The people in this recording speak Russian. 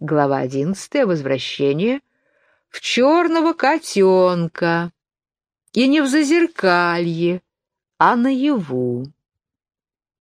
Глава одиннадцатая. Возвращение в черного котенка. И не в зазеркалье, а наяву.